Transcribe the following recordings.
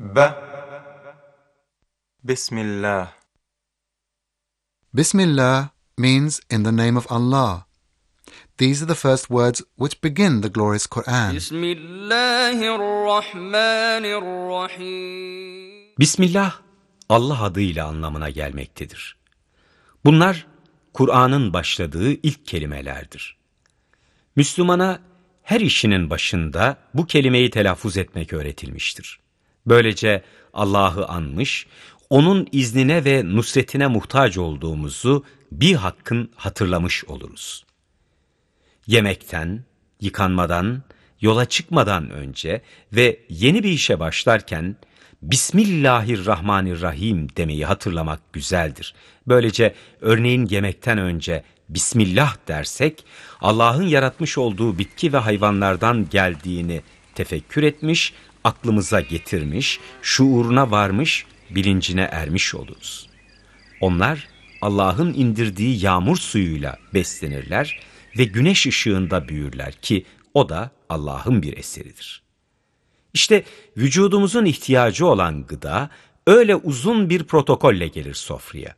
ب بسم الله Bismillah means in the name of Allah. These are the first words which begin the glorious Quran. بسم الله الرحمن الرحيم Bismillah Allah adıyla anlamına gelmektedir. Bunlar Kur'an'ın başladığı ilk kelimelerdir. Müslümana her işinin başında bu kelimeyi telaffuz etmek öğretilmiştir. Böylece Allah'ı anmış, onun iznine ve nusretine muhtaç olduğumuzu bir hakkın hatırlamış oluruz. Yemekten, yıkanmadan, yola çıkmadan önce ve yeni bir işe başlarken Bismillahirrahmanirrahim demeyi hatırlamak güzeldir. Böylece örneğin yemekten önce Bismillah dersek Allah'ın yaratmış olduğu bitki ve hayvanlardan geldiğini tefekkür etmiş, aklımıza getirmiş, şuuruna varmış, bilincine ermiş oluruz. Onlar Allah'ın indirdiği yağmur suyuyla beslenirler ve güneş ışığında büyürler ki o da Allah'ın bir eseridir. İşte vücudumuzun ihtiyacı olan gıda öyle uzun bir protokolle gelir sofraya.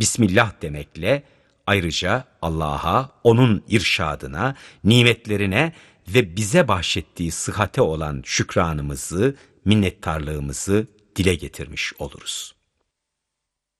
Bismillah demekle ayrıca Allah'a, O'nun irşadına, nimetlerine ve bize bahşettiği sıhhate olan şükranımızı, minnettarlığımızı dile getirmiş oluruz.